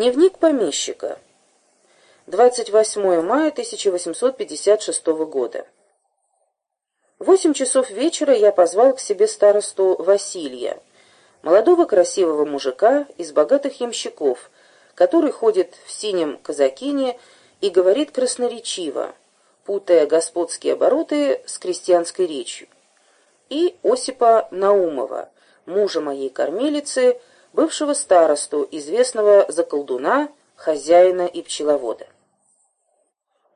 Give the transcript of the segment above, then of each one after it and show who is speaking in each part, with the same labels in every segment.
Speaker 1: Дневник помещика. 28 мая 1856 года. Восемь часов вечера я позвал к себе старосту Василия, молодого красивого мужика из богатых ямщиков, который ходит в синем казакине и говорит красноречиво, путая господские обороты с крестьянской речью, и Осипа Наумова, мужа моей кормилицы, бывшего старосту, известного за колдуна, хозяина и пчеловода.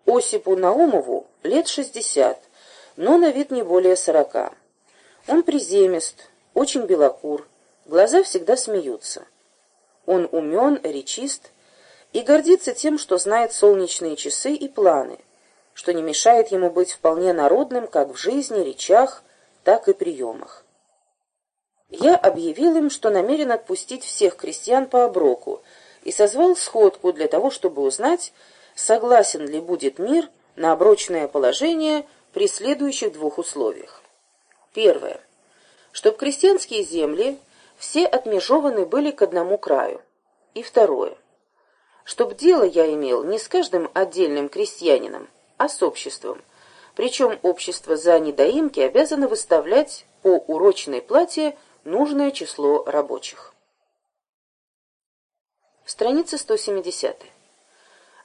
Speaker 1: Осипу Наумову лет шестьдесят, но на вид не более сорока. Он приземист, очень белокур, глаза всегда смеются. Он умен, речист и гордится тем, что знает солнечные часы и планы, что не мешает ему быть вполне народным как в жизни, речах, так и приемах. Я объявил им, что намерен отпустить всех крестьян по оброку, и созвал сходку для того, чтобы узнать, согласен ли будет мир на оброчное положение при следующих двух условиях. Первое. Чтоб крестьянские земли все отмежованы были к одному краю. И второе. Чтоб дело я имел не с каждым отдельным крестьянином, а с обществом. Причем общество за недоимки обязано выставлять по урочной плате нужное число рабочих. Страница 170.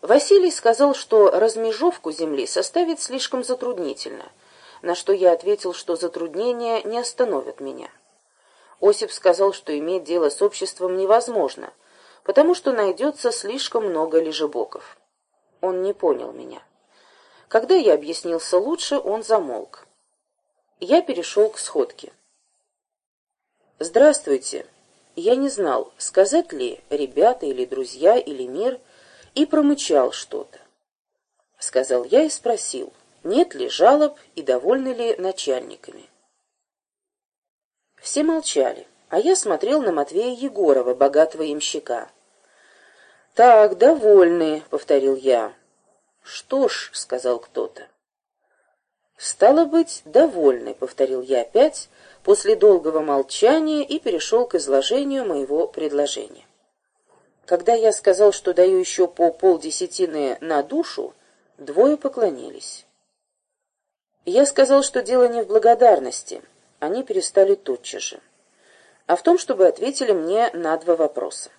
Speaker 1: Василий сказал, что размежовку земли составить слишком затруднительно, на что я ответил, что затруднения не остановят меня. Осип сказал, что иметь дело с обществом невозможно, потому что найдется слишком много лежебоков. Он не понял меня. Когда я объяснился лучше, он замолк. Я перешел к сходке. «Здравствуйте!» Я не знал, сказать ли ребята или друзья или мир, и промычал что-то. Сказал я и спросил, нет ли жалоб и довольны ли начальниками. Все молчали, а я смотрел на Матвея Егорова, богатого имщика. «Так, довольны», — повторил я. «Что ж», — сказал кто-то. «Стало быть, довольны», — повторил я опять, после долгого молчания и перешел к изложению моего предложения. Когда я сказал, что даю еще по полдесятины на душу, двое поклонились. Я сказал, что дело не в благодарности, они перестали тотчас же, а в том, чтобы ответили мне на два вопроса.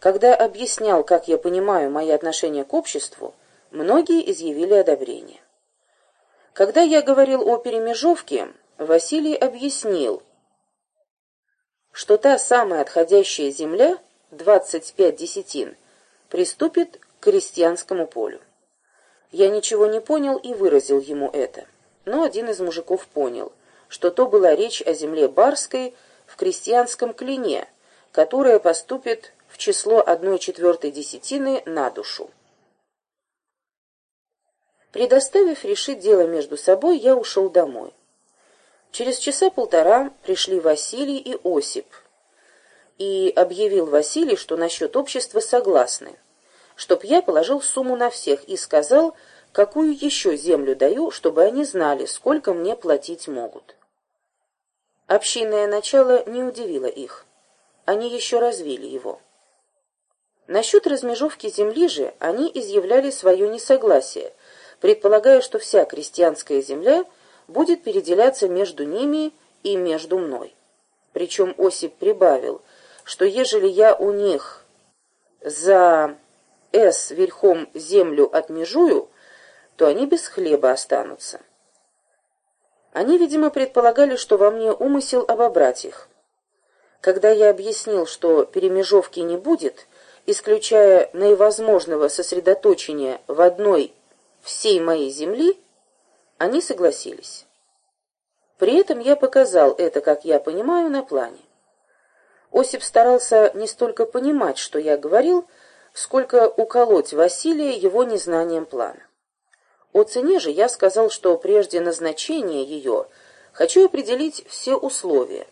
Speaker 1: Когда объяснял, как я понимаю мои отношения к обществу, многие изъявили одобрение. Когда я говорил о перемежовке, Василий объяснил, что та самая отходящая земля, 25 десятин, приступит к крестьянскому полю. Я ничего не понял и выразил ему это. Но один из мужиков понял, что то была речь о земле барской в крестьянском клине, которая поступит в число одной четвертой десятины на душу. Предоставив решить дело между собой, я ушел домой. Через часа полтора пришли Василий и Осип. И объявил Василий, что насчет общества согласны, чтоб я положил сумму на всех и сказал, какую еще землю даю, чтобы они знали, сколько мне платить могут. Общинное начало не удивило их. Они еще развили его. Насчет размежевки земли же они изъявляли свое несогласие, предполагая, что вся крестьянская земля – будет переделяться между ними и между мной. Причем Осип прибавил, что ежели я у них за «С» верхом землю отмежую, то они без хлеба останутся. Они, видимо, предполагали, что во мне умысел обобрать их. Когда я объяснил, что перемежовки не будет, исключая наивозможного сосредоточения в одной всей моей земли, они согласились. При этом я показал это, как я понимаю, на плане. Осип старался не столько понимать, что я говорил, сколько уколоть Василия его незнанием плана. О цене же я сказал, что прежде назначения ее хочу определить все условия,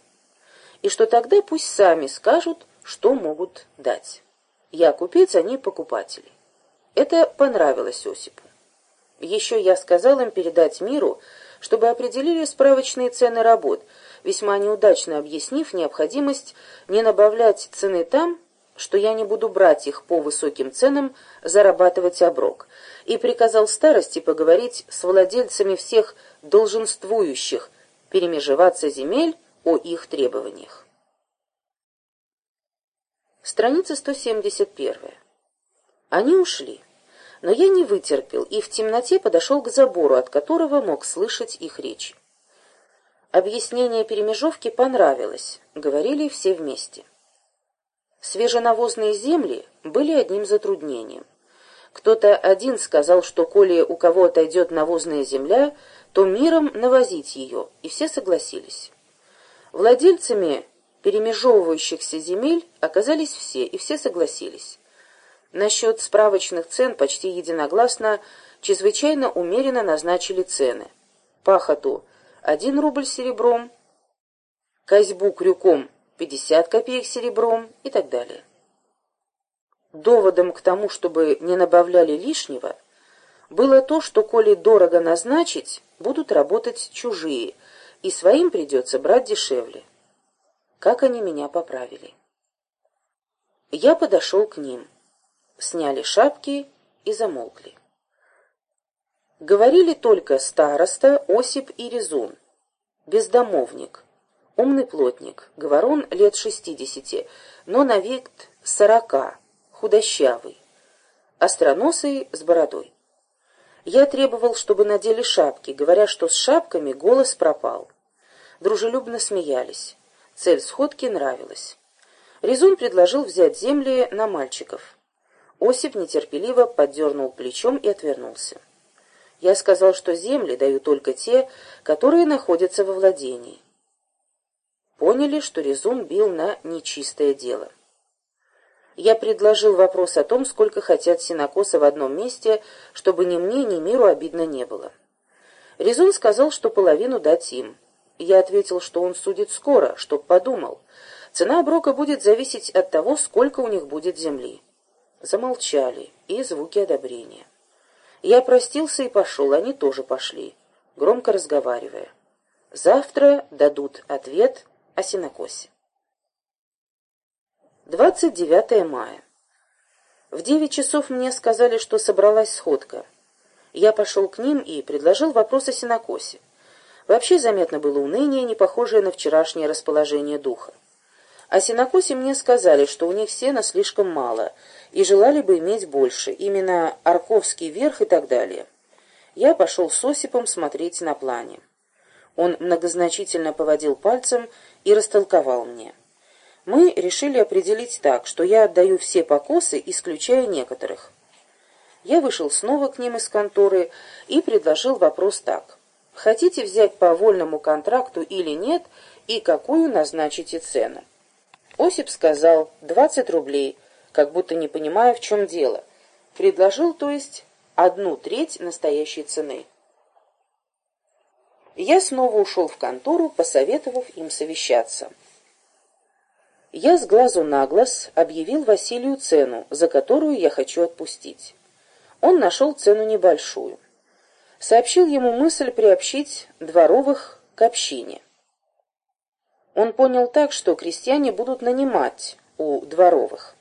Speaker 1: и что тогда пусть сами скажут, что могут дать. Я купец, они покупатели. Это понравилось Осипу. Еще я сказал им передать миру, чтобы определили справочные цены работ, весьма неудачно объяснив необходимость не набавлять цены там, что я не буду брать их по высоким ценам зарабатывать оброк, и приказал старости поговорить с владельцами всех долженствующих, перемежеваться земель о их требованиях. Страница 171. Они ушли, но я не вытерпел и в темноте подошел к забору, от которого мог слышать их речь. Объяснение перемежевки понравилось, говорили все вместе. Свеженавозные земли были одним затруднением. Кто-то один сказал, что коли у кого отойдет навозная земля, то миром навозить ее, и все согласились. Владельцами перемежевывающихся земель оказались все, и все согласились. Насчет справочных цен почти единогласно чрезвычайно умеренно назначили цены. Пахоту – 1 рубль серебром, козьбу крюком – 50 копеек серебром и так далее. Доводом к тому, чтобы не набавляли лишнего, было то, что коли дорого назначить, будут работать чужие, и своим придется брать дешевле. Как они меня поправили. Я подошел к ним сняли шапки и замолкли. Говорили только староста, Осип и Резун, бездомовник, умный плотник, говорон лет шестидесяти, но на век сорока, худощавый, остроносый с бородой. Я требовал, чтобы надели шапки, говоря, что с шапками голос пропал. Дружелюбно смеялись. Цель сходки нравилась. Резун предложил взять земли на мальчиков. Осип нетерпеливо поддернул плечом и отвернулся. Я сказал, что земли даю только те, которые находятся во владении. Поняли, что Резун бил на нечистое дело. Я предложил вопрос о том, сколько хотят синокоса в одном месте, чтобы ни мне, ни миру обидно не было. Резун сказал, что половину дать им. Я ответил, что он судит скоро, чтоб подумал. Цена оброка будет зависеть от того, сколько у них будет земли. Замолчали, и звуки одобрения. Я простился и пошел, они тоже пошли, громко разговаривая. Завтра дадут ответ о синокосе. 29 мая. В девять часов мне сказали, что собралась сходка. Я пошел к ним и предложил вопрос о синокосе. Вообще заметно было уныние, не похожее на вчерашнее расположение духа. О синокосе мне сказали, что у них сена слишком мало, и желали бы иметь больше, именно Арковский верх и так далее. Я пошел с Осипом смотреть на плане. Он многозначительно поводил пальцем и растолковал мне. Мы решили определить так, что я отдаю все покосы, исключая некоторых. Я вышел снова к ним из конторы и предложил вопрос так. Хотите взять по вольному контракту или нет, и какую назначите цену? Осип сказал «двадцать рублей», как будто не понимая, в чем дело. Предложил, то есть, одну треть настоящей цены. Я снова ушел в контору, посоветовав им совещаться. Я с глазу на глаз объявил Василию цену, за которую я хочу отпустить. Он нашел цену небольшую. Сообщил ему мысль приобщить дворовых к общине. Он понял так, что крестьяне будут нанимать у дворовых.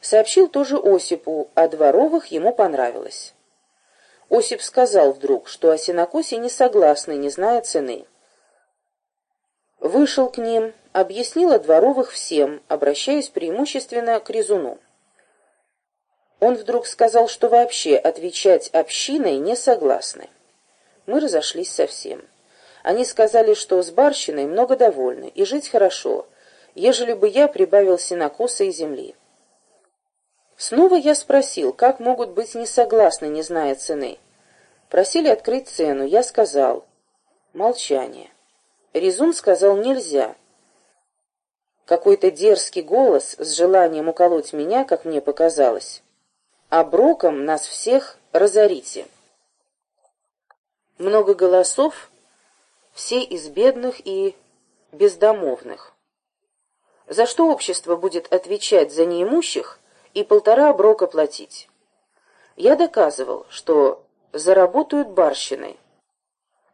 Speaker 1: Сообщил тоже Осипу, а дворовых ему понравилось. Осип сказал вдруг, что о сенокосе не согласны, не зная цены. Вышел к ним, объяснил о дворовых всем, обращаясь преимущественно к резуну. Он вдруг сказал, что вообще отвечать общиной не согласны. Мы разошлись совсем. Они сказали, что с барщиной много довольны, и жить хорошо, ежели бы я прибавил сенокоса и земли. Снова я спросил, как могут быть несогласны, не зная цены. Просили открыть цену, я сказал. Молчание. Резун сказал нельзя. Какой-то дерзкий голос с желанием уколоть меня, как мне показалось. А броком нас всех разорите. Много голосов все из бедных и бездомовных. За что общество будет отвечать за неимущих и полтора оброка платить? Я доказывал, что заработают барщиной.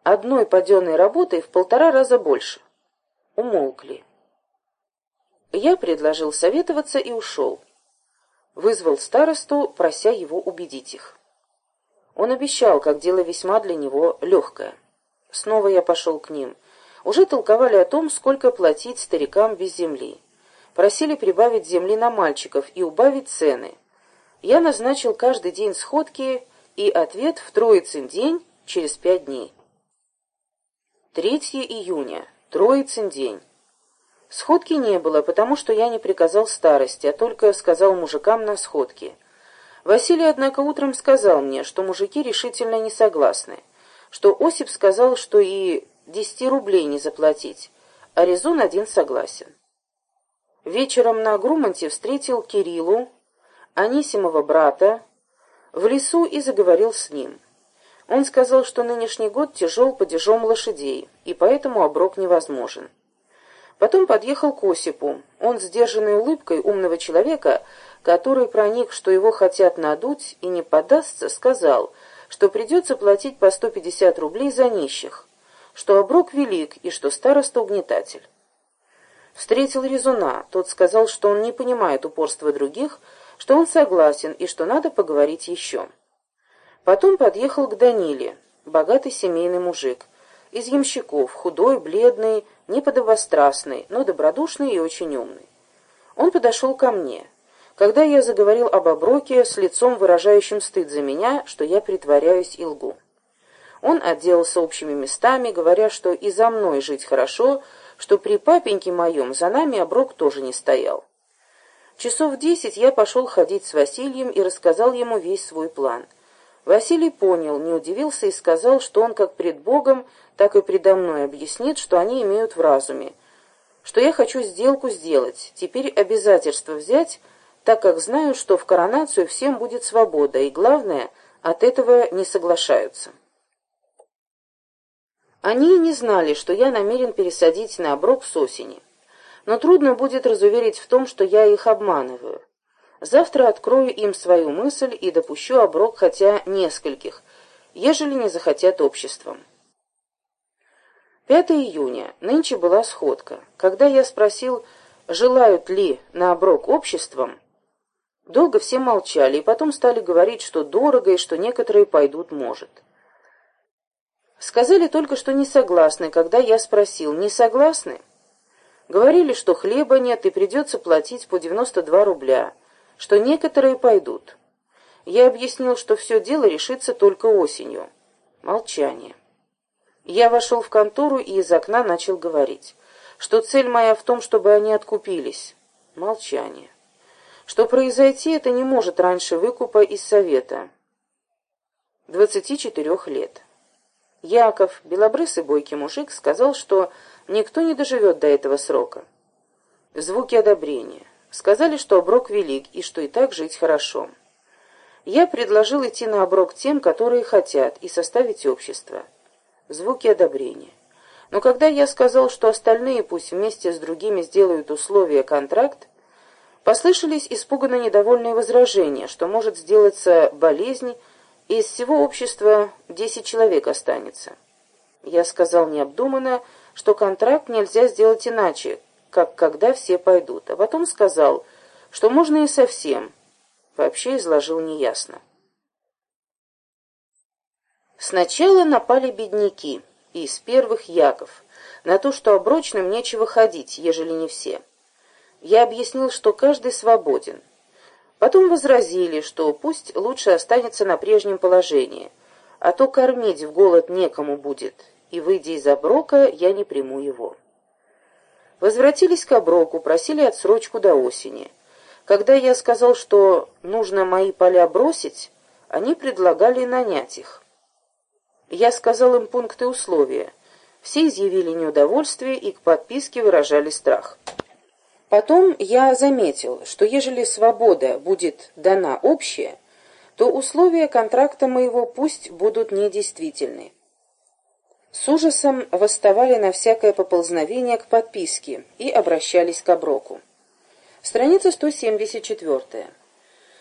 Speaker 1: Одной паденной работой в полтора раза больше. Умолкли. Я предложил советоваться и ушел. Вызвал старосту, прося его убедить их. Он обещал, как дело весьма для него легкое. Снова я пошел к ним. Уже толковали о том, сколько платить старикам без земли. Просили прибавить земли на мальчиков и убавить цены. Я назначил каждый день сходки и ответ в Троицын день через пять дней. 3 июня. Троицын день. Сходки не было, потому что я не приказал старости, а только сказал мужикам на сходке. Василий, однако, утром сказал мне, что мужики решительно не согласны, что Осип сказал, что и десяти рублей не заплатить, а резон один согласен. Вечером на Груманте встретил Кириллу, Анисимова брата, в лесу и заговорил с ним. Он сказал, что нынешний год тяжел падежом лошадей, и поэтому оброк невозможен. Потом подъехал к Осипу. Он, сдержанной улыбкой умного человека, который проник, что его хотят надуть и не подастся, сказал, что придется платить по 150 рублей за нищих, что оброк велик и что староста угнетатель. Встретил Резуна. Тот сказал, что он не понимает упорства других, что он согласен и что надо поговорить еще. Потом подъехал к Даниле, богатый семейный мужик, из ямщиков, худой, бледный, неподобострастный, но добродушный и очень умный. Он подошел ко мне. Когда я заговорил об оброке, с лицом выражающим стыд за меня, что я притворяюсь и лгу. Он отделался общими местами, говоря, что и за мной жить хорошо, что при папеньке моем за нами оброк тоже не стоял. Часов десять я пошел ходить с Василием и рассказал ему весь свой план. Василий понял, не удивился и сказал, что он как пред Богом, так и предо мной объяснит, что они имеют в разуме, что я хочу сделку сделать, теперь обязательство взять, так как знаю, что в коронацию всем будет свобода, и, главное, от этого не соглашаются. Они не знали, что я намерен пересадить на оброк с осени, но трудно будет разуверить в том, что я их обманываю. Завтра открою им свою мысль и допущу оброк хотя нескольких, ежели не захотят обществом. 5 июня. Нынче была сходка. Когда я спросил, желают ли на оброк обществом, долго все молчали и потом стали говорить, что дорого и что некоторые пойдут, может. Сказали только, что не согласны, когда я спросил, не согласны? Говорили, что хлеба нет и придется платить по 92 рубля, что некоторые пойдут. Я объяснил, что все дело решится только осенью. Молчание. Я вошел в контору и из окна начал говорить, что цель моя в том, чтобы они откупились. Молчание. Что произойти это не может раньше выкупа из совета. 24 лет. Яков, белобрысый бойкий мужик, сказал, что никто не доживет до этого срока. Звуки одобрения. Сказали, что оброк велик и что и так жить хорошо. Я предложил идти на оброк тем, которые хотят, и составить общество. Звуки одобрения. Но когда я сказал, что остальные пусть вместе с другими сделают условия контракт, послышались испуганно недовольные возражения, что может сделаться болезнь, из всего общества десять человек останется. Я сказал необдуманно, что контракт нельзя сделать иначе, как когда все пойдут, а потом сказал, что можно и совсем. Вообще изложил неясно. Сначала напали бедняки, из первых Яков, на то, что оброчным нечего ходить, ежели не все. Я объяснил, что каждый свободен. Потом возразили, что пусть лучше останется на прежнем положении, а то кормить в голод некому будет, и, выйдя из оброка, я не приму его. Возвратились к оброку, просили отсрочку до осени. Когда я сказал, что нужно мои поля бросить, они предлагали нанять их. Я сказал им пункты условия. Все изъявили неудовольствие и к подписке выражали страх. Потом я заметил, что ежели свобода будет дана общая, то условия контракта моего пусть будут недействительны с ужасом восставали на всякое поползновение к подписке и обращались к оброку. Страница 174.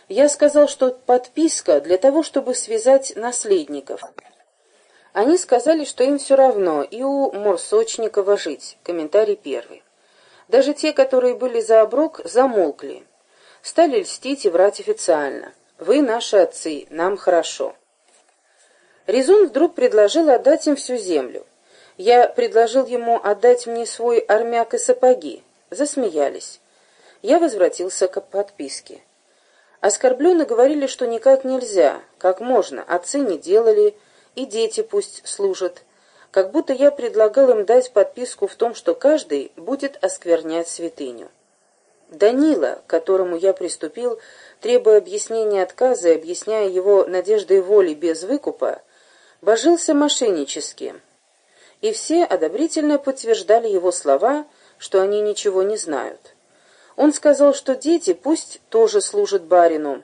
Speaker 1: Я сказал, что подписка для того, чтобы связать наследников. Они сказали, что им все равно и у Морсочникова жить. Комментарий первый. Даже те, которые были за оброк, замолкли. Стали льстить и врать официально. «Вы наши отцы, нам хорошо». Резун вдруг предложил отдать им всю землю. Я предложил ему отдать мне свой армяк и сапоги. Засмеялись. Я возвратился к подписке. Оскорбленно говорили, что никак нельзя, как можно, отцы не делали, и дети пусть служат. Как будто я предлагал им дать подписку в том, что каждый будет осквернять святыню. Данила, к которому я приступил, требуя объяснения отказа и объясняя его надеждой воли без выкупа, божился мошеннически. И все одобрительно подтверждали его слова, что они ничего не знают. Он сказал, что дети пусть тоже служат барину.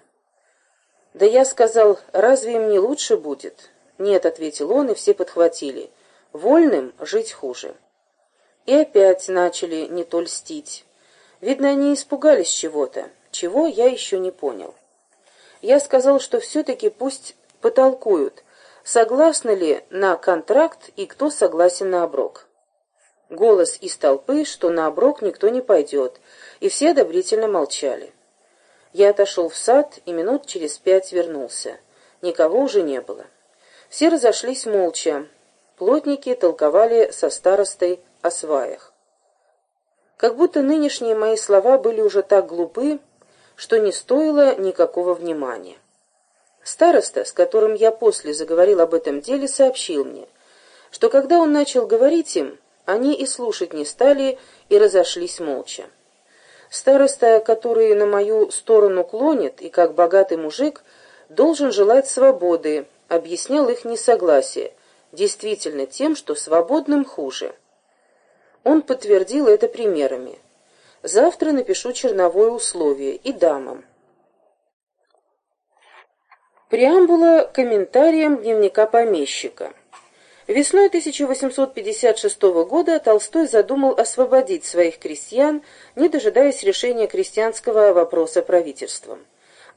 Speaker 1: Да я сказал, разве им не лучше будет? Нет, ответил он, и все подхватили. Вольным жить хуже. И опять начали не то льстить. Видно, они испугались чего-то. Чего, я еще не понял. Я сказал, что все-таки пусть потолкуют, согласны ли на контракт и кто согласен на оброк. Голос из толпы, что на оброк никто не пойдет, и все одобрительно молчали. Я отошел в сад и минут через пять вернулся. Никого уже не было. Все разошлись молча. Плотники толковали со старостой о сваях. Как будто нынешние мои слова были уже так глупы, что не стоило никакого внимания. Староста, с которым я после заговорил об этом деле, сообщил мне, что когда он начал говорить им, они и слушать не стали и разошлись молча. Староста, который на мою сторону клонит и как богатый мужик, должен желать свободы, объяснял их несогласие, действительно тем, что свободным хуже. Он подтвердил это примерами. Завтра напишу черновое условие и дамам. Преамбула комментарием дневника помещика. Весной 1856 года Толстой задумал освободить своих крестьян, не дожидаясь решения крестьянского вопроса правительством.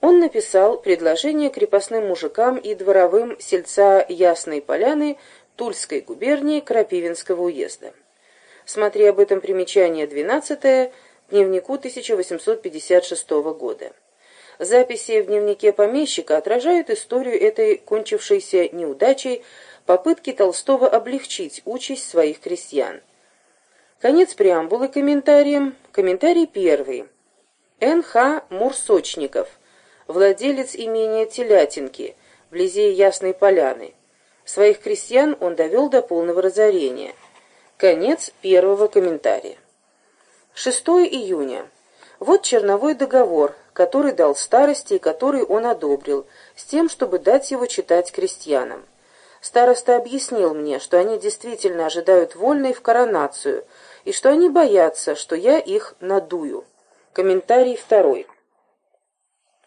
Speaker 1: Он написал предложение крепостным мужикам и дворовым сельца Ясной Поляны Тульской губернии Крапивинского уезда. Смотри об этом примечание 12 дневнику 1856 года. Записи в дневнике помещика отражают историю этой кончившейся неудачей попытки Толстого облегчить участь своих крестьян. Конец преамбулы комментарием. Комментарий первый. Н.Х. Мурсочников, владелец имения Телятинки, вблизи Ясной Поляны. Своих крестьян он довел до полного разорения. Конец первого комментария. 6 июня. Вот черновой договор, который дал старости и который он одобрил, с тем, чтобы дать его читать крестьянам. Староста объяснил мне, что они действительно ожидают вольной в коронацию, и что они боятся, что я их надую. Комментарий второй.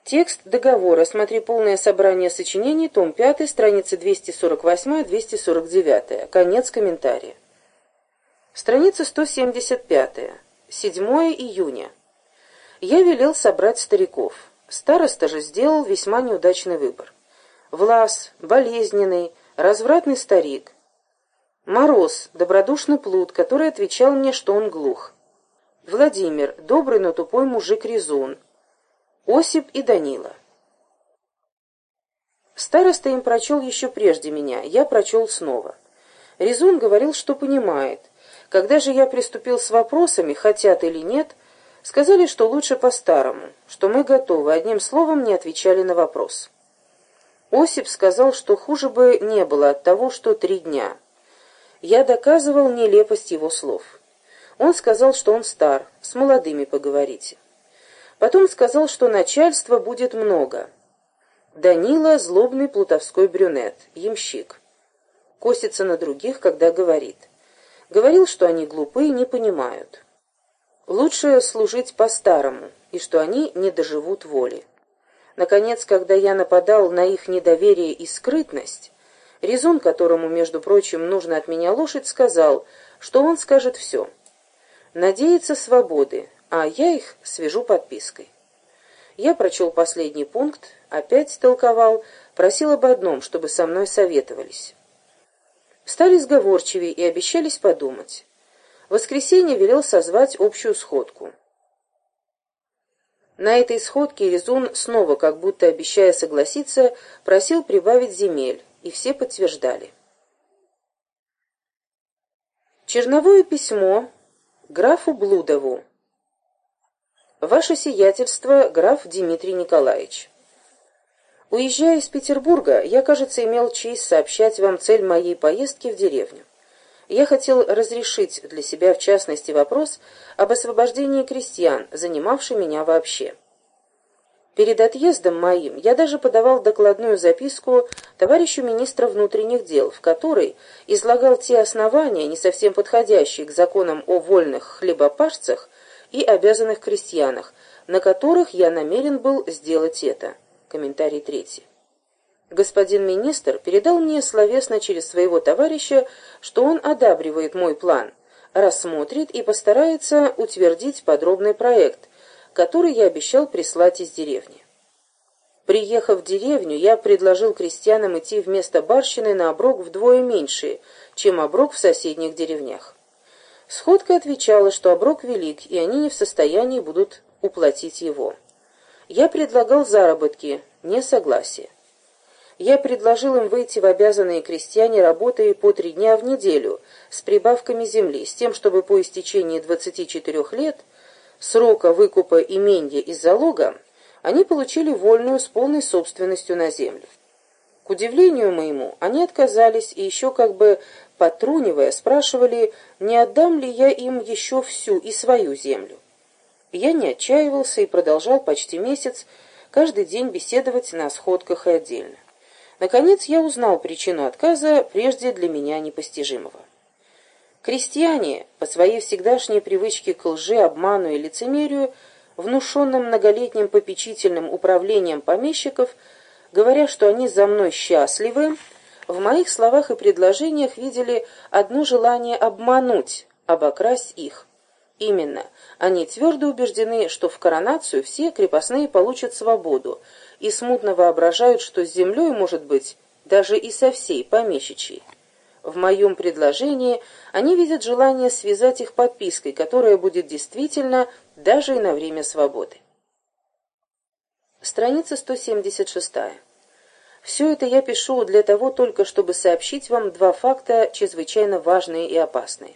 Speaker 1: Текст договора. Смотри полное собрание сочинений, том 5, страницы 248-249. Конец комментария. Страница 175. 7 июня. Я велел собрать стариков. Староста же сделал весьма неудачный выбор. Влас, болезненный, развратный старик. Мороз, добродушный плут, который отвечал мне, что он глух. Владимир, добрый, но тупой мужик Резун. Осип и Данила. Староста им прочел еще прежде меня, я прочел снова. Резун говорил, что понимает. Когда же я приступил с вопросами, хотят или нет, сказали, что лучше по-старому, что мы готовы, одним словом не отвечали на вопрос. Осип сказал, что хуже бы не было от того, что три дня. Я доказывал нелепость его слов. Он сказал, что он стар, с молодыми поговорите. Потом сказал, что начальства будет много. Данила — злобный плутовской брюнет, ямщик. Косится на других, когда говорит. Говорил, что они глупые, не понимают. Лучше служить по-старому, и что они не доживут воли. Наконец, когда я нападал на их недоверие и скрытность, Резун, которому, между прочим, нужно от меня лошадь, сказал, что он скажет все. Надеется свободы, а я их свяжу подпиской. Я прочел последний пункт, опять толковал, просил об одном, чтобы со мной советовались. Стали сговорчивее и обещались подумать. В воскресенье велел созвать общую сходку. На этой сходке Резун снова, как будто обещая согласиться, просил прибавить земель, и все подтверждали. Черновое письмо графу Блудову. Ваше сиятельство, граф Дмитрий Николаевич. Уезжая из Петербурга, я, кажется, имел честь сообщать вам цель моей поездки в деревню. Я хотел разрешить для себя, в частности, вопрос об освобождении крестьян, занимавший меня вообще. Перед отъездом моим я даже подавал докладную записку товарищу министра внутренних дел, в которой излагал те основания, не совсем подходящие к законам о вольных хлебопашцах и обязанных крестьянах, на которых я намерен был сделать это. Комментарий третий. Господин министр передал мне словесно через своего товарища, что он одабривает мой план, рассмотрит и постарается утвердить подробный проект, который я обещал прислать из деревни. Приехав в деревню, я предложил крестьянам идти вместо барщины на оброк вдвое меньше, чем оброк в соседних деревнях. Сходка отвечала, что оброк велик, и они не в состоянии будут уплатить его. Я предлагал заработки, не согласие. Я предложил им выйти в обязанные крестьяне, работая по три дня в неделю, с прибавками земли, с тем, чтобы по истечении 24 лет, срока выкупа имения из залога, они получили вольную с полной собственностью на землю. К удивлению моему, они отказались и еще как бы потрунивая спрашивали, не отдам ли я им еще всю и свою землю. Я не отчаивался и продолжал почти месяц каждый день беседовать на сходках и отдельно. Наконец я узнал причину отказа, прежде для меня непостижимого. Крестьяне, по своей всегдашней привычке к лжи, обману и лицемерию, внушенным многолетним попечительным управлением помещиков, говоря, что они за мной счастливы, в моих словах и предложениях видели одно желание обмануть, обокрасть их. Именно, они твердо убеждены, что в коронацию все крепостные получат свободу, и смутно воображают, что с землей, может быть, даже и со всей помещичьей. В моем предложении они видят желание связать их подпиской, которая будет действительно даже и на время свободы. Страница 176. Все это я пишу для того только, чтобы сообщить вам два факта, чрезвычайно важные и опасные.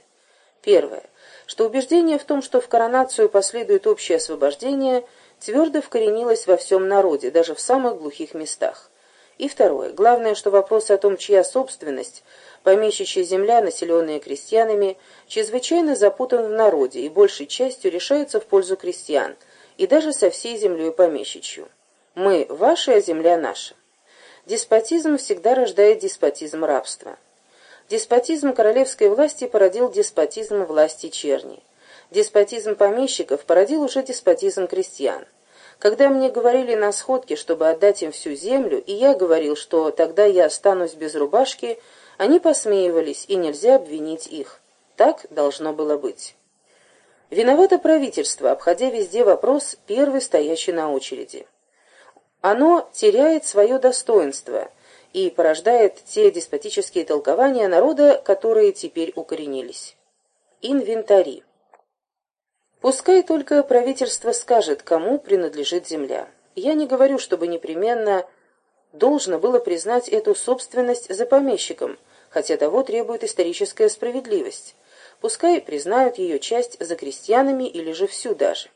Speaker 1: Первое что убеждение в том, что в коронацию последует общее освобождение, твердо вкоренилось во всем народе, даже в самых глухих местах. И второе. Главное, что вопрос о том, чья собственность, помещичья земля, населенная крестьянами, чрезвычайно запутан в народе и большей частью решается в пользу крестьян, и даже со всей землей помещичью. Мы ваша, а земля наша. Деспотизм всегда рождает деспотизм рабства. Деспотизм королевской власти породил деспотизм власти черни. Деспотизм помещиков породил уже деспотизм крестьян. Когда мне говорили на сходке, чтобы отдать им всю землю, и я говорил, что тогда я останусь без рубашки, они посмеивались, и нельзя обвинить их. Так должно было быть. Виновато правительство, обходя везде вопрос, первый стоящий на очереди. Оно теряет свое достоинство – и порождает те деспотические толкования народа, которые теперь укоренились. Инвентари. Пускай только правительство скажет, кому принадлежит земля. Я не говорю, чтобы непременно должно было признать эту собственность за помещиком, хотя того требует историческая справедливость. Пускай признают ее часть за крестьянами или же всю даже.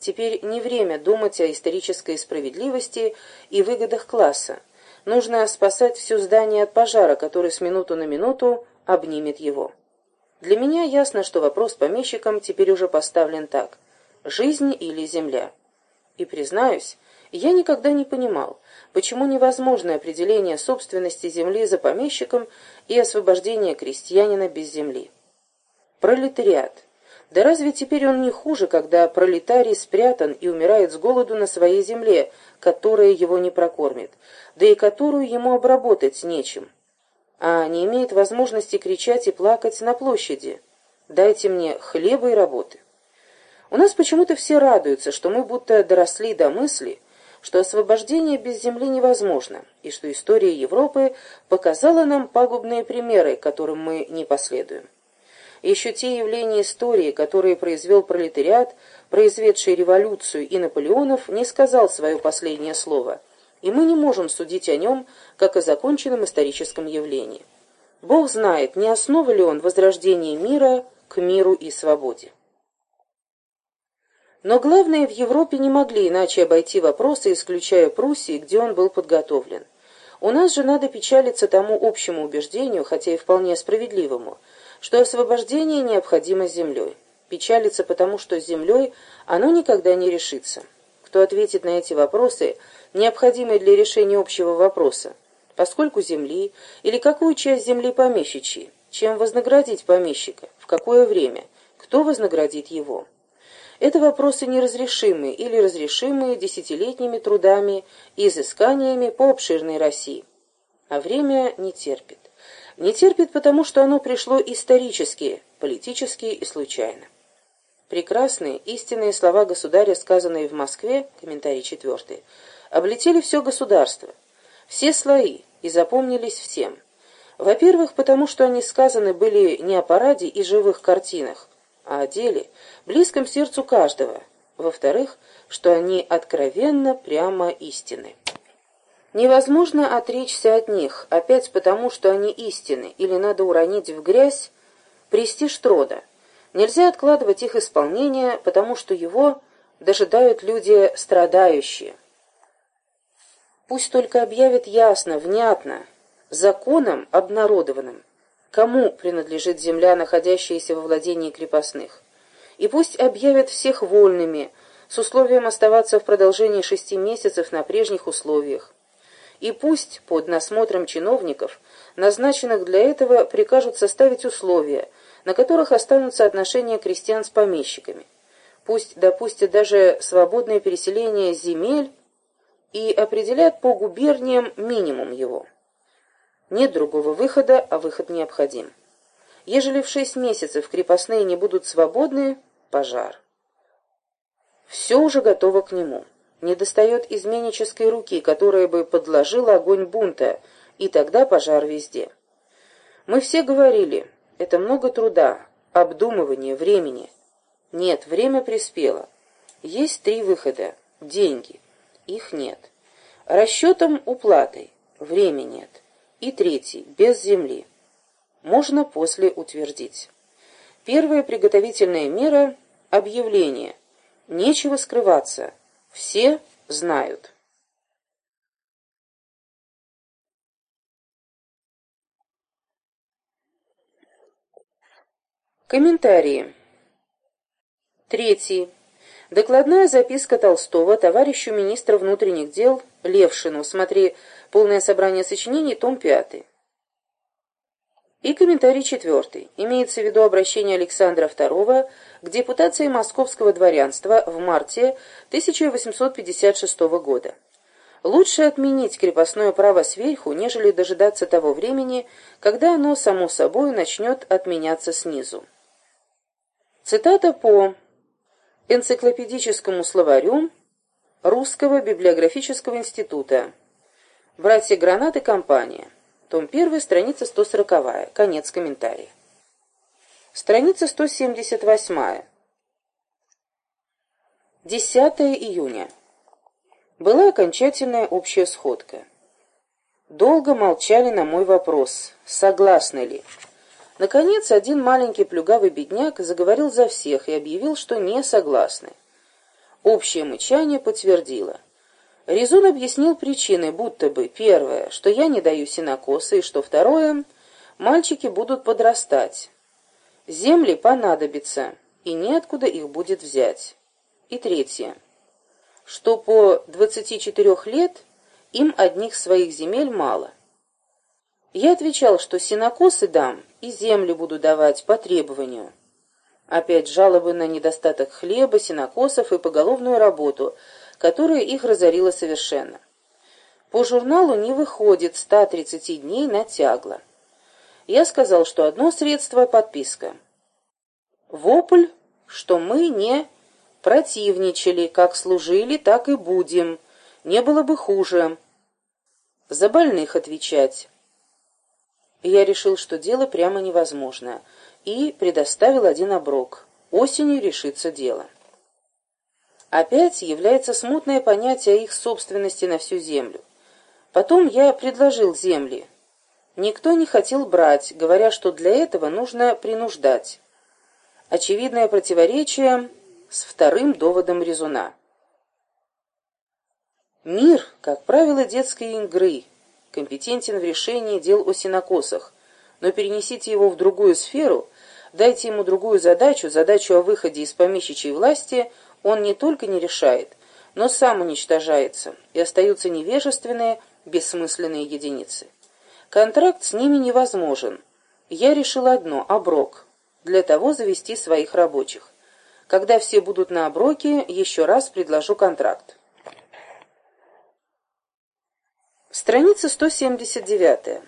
Speaker 1: Теперь не время думать о исторической справедливости и выгодах класса. Нужно спасать все здание от пожара, который с минуту на минуту обнимет его. Для меня ясно, что вопрос помещикам теперь уже поставлен так – жизнь или земля. И, признаюсь, я никогда не понимал, почему невозможно определение собственности земли за помещиком и освобождение крестьянина без земли. Пролетариат – да разве теперь он не хуже, когда пролетарий спрятан и умирает с голоду на своей земле, которая его не прокормит, да и которую ему обработать нечем, а не имеет возможности кричать и плакать на площади? Дайте мне хлеба и работы. У нас почему-то все радуются, что мы будто доросли до мысли, что освобождение без земли невозможно, и что история Европы показала нам пагубные примеры, которым мы не последуем. Еще те явления истории, которые произвел пролетариат, произведший революцию и Наполеонов, не сказал свое последнее слово, и мы не можем судить о нем, как о законченном историческом явлении. Бог знает, не основа ли он возрождение мира к миру и свободе. Но главное, в Европе не могли иначе обойти вопросы, исключая Пруссии, где он был подготовлен. У нас же надо печалиться тому общему убеждению, хотя и вполне справедливому, что освобождение необходимо землей. Печалиться потому, что землей оно никогда не решится. Кто ответит на эти вопросы, необходимые для решения общего вопроса? Поскольку земли или какую часть земли помещичьи? Чем вознаградить помещика? В какое время? Кто вознаградит его? Это вопросы неразрешимые или разрешимые десятилетними трудами и изысканиями по обширной России. А время не терпит. Не терпит потому, что оно пришло исторически, политически и случайно. Прекрасные, истинные слова государя, сказанные в Москве, комментарий четвертый, облетели все государство, все слои и запомнились всем. Во-первых, потому что они сказаны были не о параде и живых картинах, а о деле, близком сердцу каждого. Во-вторых, что они откровенно прямо истины. Невозможно отречься от них, опять потому, что они истины, или надо уронить в грязь престиж трода. Нельзя откладывать их исполнение, потому что его дожидают люди страдающие. Пусть только объявят ясно, внятно, законом обнародованным, кому принадлежит земля, находящаяся во владении крепостных. И пусть объявят всех вольными, с условием оставаться в продолжении шести месяцев на прежних условиях. И пусть под насмотром чиновников, назначенных для этого, прикажут составить условия, на которых останутся отношения крестьян с помещиками. Пусть допустят даже свободное переселение земель и определят по губерниям минимум его. Нет другого выхода, а выход необходим. Ежели в шесть месяцев крепостные не будут свободны, пожар. Все уже готово к нему. Не достает изменнической руки, которая бы подложила огонь бунта, и тогда пожар везде. Мы все говорили, это много труда, обдумывания, времени. Нет, время приспело. Есть три выхода. Деньги. Их нет. Расчетом уплатой. Времени нет. И третий, без земли. Можно после утвердить. Первая приготовительная мера – объявление. Нечего скрываться. Все знают. Комментарии. Третий. Докладная записка Толстого товарищу министра внутренних дел Левшину. Смотри Полное собрание сочинений, том 5. И комментарий четвертый. Имеется в виду обращение Александра II к депутации московского дворянства в марте 1856 года. Лучше отменить крепостное право сверху, нежели дожидаться того времени, когда оно, само собой, начнет отменяться снизу. Цитата по энциклопедическому словарю Русского библиографического института. Братья Гранат и компания. Том 1, страница 140. Конец комментария. Страница 178. 10 июня. Была окончательная общая сходка. Долго молчали на мой вопрос, согласны ли. Наконец, один маленький плюгавый бедняк заговорил за всех и объявил, что не согласны. Общее мычание подтвердило – Резон объяснил причины, будто бы, первое, что я не даю сенокоса, и что второе, мальчики будут подрастать. Земли понадобятся, и неоткуда их будет взять. И третье, что по 24 лет им одних своих земель мало. Я отвечал, что сенокосы дам и земли буду давать по требованию. Опять жалобы на недостаток хлеба, сенокосов и поголовную работу – которая их разорила совершенно. По журналу не выходит 130 дней на тягло. Я сказал, что одно средство – подписка. Вопль, что мы не противничали, как служили, так и будем. Не было бы хуже. За больных отвечать. Я решил, что дело прямо невозможно. и предоставил один оброк. Осенью решится дело. Опять является смутное понятие их собственности на всю землю. Потом я предложил земли. Никто не хотел брать, говоря, что для этого нужно принуждать. Очевидное противоречие с вторым доводом резуна. Мир, как правило, детской игры, компетентен в решении дел о синокосах, но перенесите его в другую сферу, дайте ему другую задачу, задачу о выходе из помещичьей власти, он не только не решает, но сам уничтожается, и остаются невежественные, бессмысленные единицы. Контракт с ними невозможен. Я решил одно – оброк. Для того завести своих рабочих. Когда все будут на оброке, еще раз предложу контракт. Страница 179.